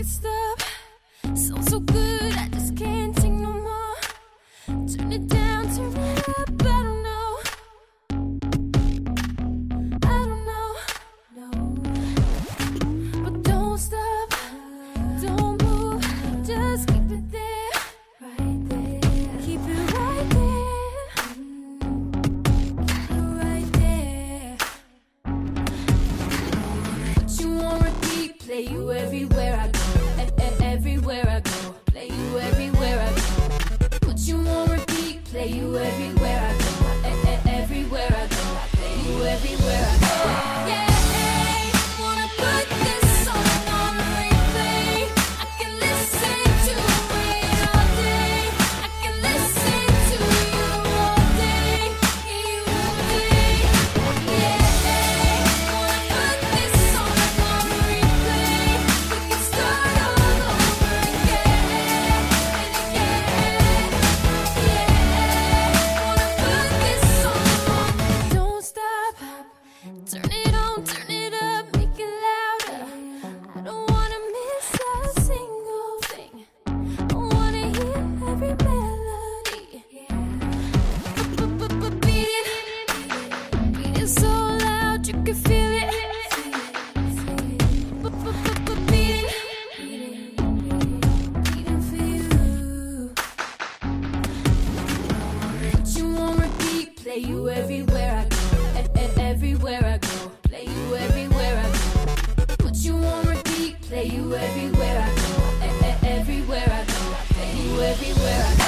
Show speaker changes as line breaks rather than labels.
stop. Sounds so good, I just can't take no more. Turn it down, turn it up, I don't know. I don't know, no. But don't stop, don't move, just keep it there, right there. Keep it right there. Put you repeat, play you everywhere I go, play you everywhere I go, e- e- everywhere I go, play you everywhere I go. Play you everywhere I go, e- e- everywhere I go, play you everywhere I go. Put you on repeat, play you everywhere I go, e- everywhere I go, play you everywhere I go.